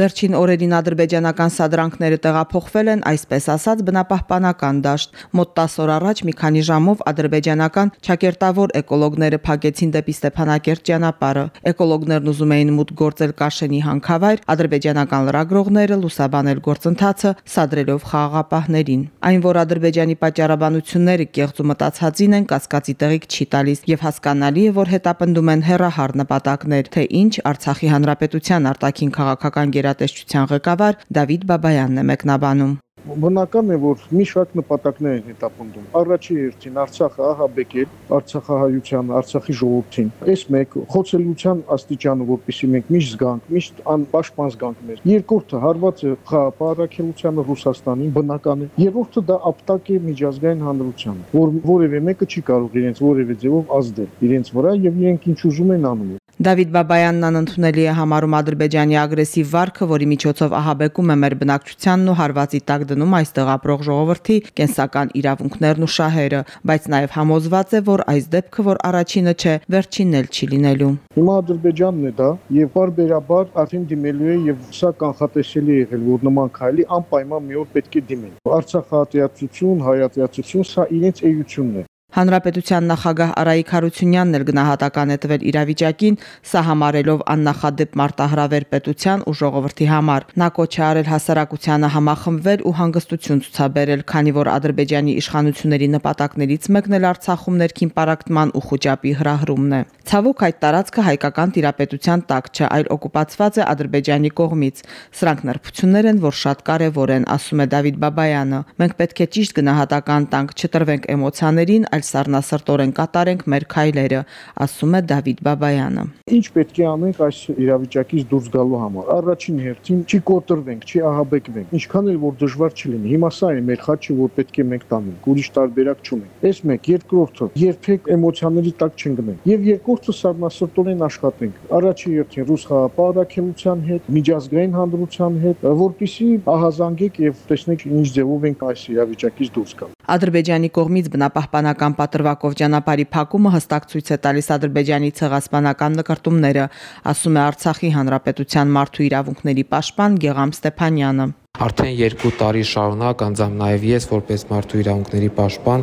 Վերջին օրերին ադրբեջանական սադրանքները տեղափոխվել են, այսպես ասած, բնապահպանական դաշտ։ Մոտ 10 օր առաջ մի քանի ժամով ադրբեջանական ճակերտավոր էկոլոգները փակեցին դեպի Ստեփանակերտ ճանապարհը։ Էկոլոգներն ուզում էին մուտք գործել Կաշենի հանքավայր, ադրբեջանական լրագրողները լուսաբանել գործընթացը, սադրելով խաղաղապահներին։ Այն, որ ադրբեջանի պատճառաբանությունները կեղծ ու մտածածին են, կասկածի տեղիք չի տալիս եւ հասկանալի է, որ հետապնդում են հերահար նպատակներ, թե ինչ Արցախի հանրապետության արտաքին քաղաքական գերատեսչության ղեկավար Դավիթ Բաբայանն է մեկնաբանում։ Բնական է, որ մի շարք նպատակներ են հետապնդում։ Առաջի հերթին Արցախը ահաբեկել Արցախահայության, Արցախի ժողովրդին։ Այս մեկ խոցելիության աստիճանը, որպեսի մենք միշտ զգանք, միշտ անպաշտպան զգանք մեր։ Երկրորդը հարվածը խաղապարակելությանը Ռուսաստանին բնական է։ Երրորդը դա ապտակ է միջազգային հանրությանը, որ որևէ մեկը չի կարող իրենց որևէ ձևով ազդել իրենց վրա եւ իրենք ինչ ուզում են անում։ Դավիթ Բաբայանն անընդունելի է համարում Ադրբեջանի ագրեսիվ վարքը, որի միջոցով ահաբեկում է մեր բնակչությանն ու հարվածի տակ դնում այստեղ ապրող ժողովրդի կենսական իրավունքներն ու շահերը, բայց նաև համոզված է, որ այս դեպքը, որ առաջինը չէ, վերջինն էլ չի լինելու։ Հիմա Ադրբեջանն է դա եւ բարբերաբար արդեն դիմելու է եւ սա կանխատեսելի է եղել, որ նման քայլի անպայման մի օր պետք է դիմեն։ Արցախահատիացություն, հայատիացություն, սա իրենց էությունն է։ Հանրապետության նախագահ Արայիկ Հարությունյանն էլ գնահատական է տվել իրավիճակին, սա համարելով աննախադեպ մարտահրավեր պետության ու ժողովրդի համար։ Նա կոչ է արել հասարակությանը համախմբվել ու հանգստություն ցուցաբերել, քանի որ Ադրբեջանի իշխանությունների նպատակներից մեկն էլ Արցախում ներքին պարակտման ու խոճապի հրահրումն է։ Ցավոք այդ տարածքը հայկական տիրապետության տակ չէ, այլ օկուպացված է Ադրբեջանի կողմից։ Սրանք նրբություններ են, որ շատ կարևոր են, ասում է Դավիթ Բաբայանը։ Մենք պետք է ճիշտ գնահատական տանք չտրվենք էմոցիաներին, այլ այլ սառնասրտորեն կատարենք մեր քայլերը, ասում է Դավիթ Բաբայանը։ Ինչ պետք է անենք այս իրավիճակից դուրս գալու համար։ Առաջին հերթին չի կոտրվենք, չի ահաբեկվենք, ինչքան էլ որ դժվար չլինի։ Հիմա սա է մեր խաչը, որ պետք է մենք տանենք, ուրիշ տարբերակ չունենք։ Այս մեկ, երկրորդը, երբեք էմոցիաների տակ չընկնենք։ Եվ երկրորդը սառնասրտորեն աշխատենք։ Առաջին հերթին ռուս խաղապարակելության հետ, միջազգային հանրության հետ, որpիսի ահազանգեք եւ տեսնեք ինչ ձևով ենք այս իրավիճակից դուրս գալ։ Ադրբեջանի կողմից բնապահպանական պատրվակով ճանապարհի փակումը հստակ ցույց է տալիս Ադրբեջանի ցեղասպանական նկարտումները, ասում է Արցախի հանրապետության մարդու իրավունքների պաշտպան Գեգամ Ստեփանյանը։ Արդեն երկու տարի շարունակ անձամբ նաև ես որպես մարդու իրավունքների պաշտպան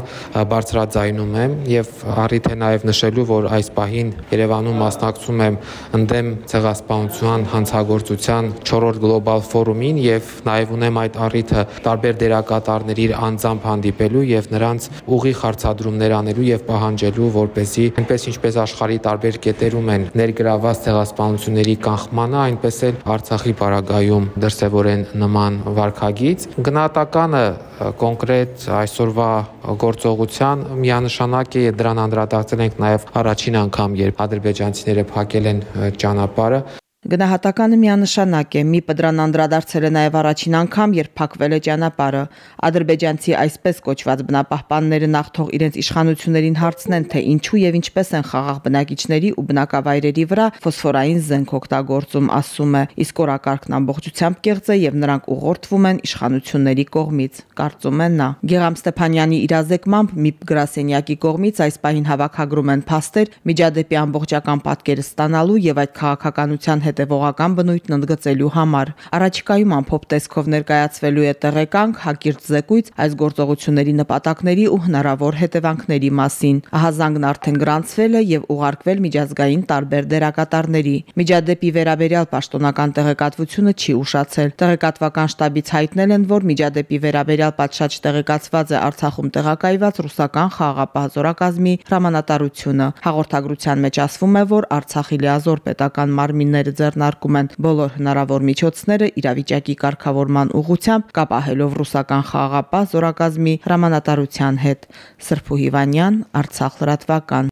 բարձրաձայնում եմ եւ առիթ է նաև նշելու, որ այս պահին Երևանում մասնակցում եմ ընդդեմ ցեղասպանության հանցագործության 4-րդ գլոբալ ֆորումին եւ նաև ունեմ այդ առիթը տարբեր դերակատարների անձամբ հանդիպելու եւ նրանց ուղիղ հարցադրումներ անելու եւ պահանջելու, որպեսզի այնպես ինչպես աշխարհի տարբեր կետերում են ներգրաված ցեղասպանությունների կանխմանը, այնպես էլ Արցախի պարագայում դրսևորեն նման վարկագիծ։ Գնահատականը կոնկրետ այսօրվա գործողության միանշանակ է դրան անդրադարձել ենք նաև առաջին անգամ, երբ ադրբեջանցիները փակել են ճանապարհը Գնահատականը միանշանակ է։ Մի պդրան անդրադարձել է նաև առաջին անգամ, երբ փակվել է ճանապարհը։ Ադրբեջանցի այսպես կոչված բնապահպանները նախ թող իրենց իշխանություններին հարցնեն, թե ինչու եւ ինչպես են խաղաղ բնակիչների ու բնակավայրերի վրա ֆոսֆորային զենք օգտագործում, ասում է։ Իսկ օրակարգն ամբողջությամբ կեղծ է եւ նրանք ուղղորդվում են իշխանությունների կողմից, կարծում է նա։ Գեգամ Ստեփանյանի իրազեկմամբ ՄԻՊ գրասենյակի կողմից այս պահին հավաքագրում են փաստեր միջադեպի ամբողջական պատկերը ստանալու եւ այդ քաղաքականության հետևողական բնույթն ընդգծելու համար։ Առաջիկայում ամփոփ տեսքով ներկայացվելու է տեղեկանք հակիրճ զեկույց այս գործողությունների նպատակների ու հնարավոր հետևանքների մասին։ Ահազանգն արդեն գրանցվել է եւ ուղարկվել միջազգային տարբեր դերակատարների։ Միջադեպի վերաբերյալ պաշտոնական տեղեկատվությունը չի ուշացել։ Տեղեկատվական շտաբից հայտնել են, որ միջադեպի վերաբերյալ պատշաճ տեղեկացված է Արցախում տեղակայված ռուսական խաղաղապահ զորակազմի հրամանատարությունը։ Հաղորդագրության մեջ ասվում է, որ Արցախի լիազոր պետական մարմինները ձեռնարկում են բոլոր հնարավոր միջոցները իրավիճակի կարգավորման ուղղությամբ կապահելով ռուսական խաղաղապահ զորակազմի հրամանատարության հետ։ Սրփու Հիվանյան, Արցախ լրատվական։